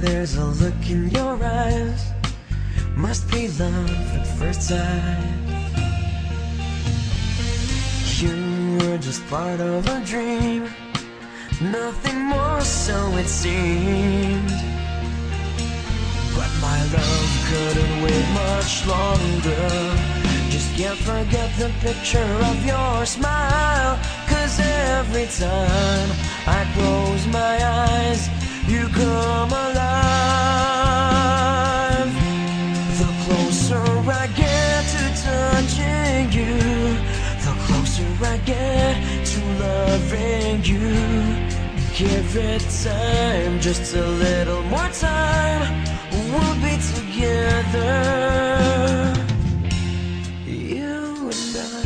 there's a look in your eyes. Must be love at first sight. You were just part of a dream. Nothing more, so it seemed. But my love couldn't wait much longer. Just can't forget the picture of your smile. Cause every time I close my eyes, to loving you. Give it time, just a little more time. We'll be together. You and I.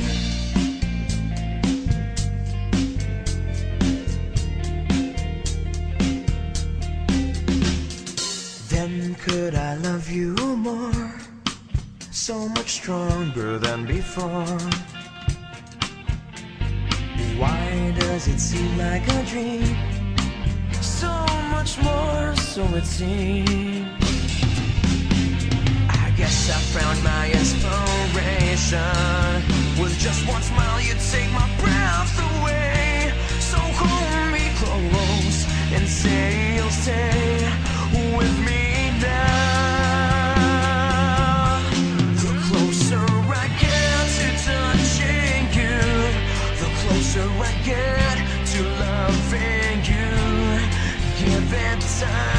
Then could I love you more? So much stronger than before. Why does it seem like a dream? So much more, so it seems. I guess I found my inspiration. closer I get to loving you, Give it time.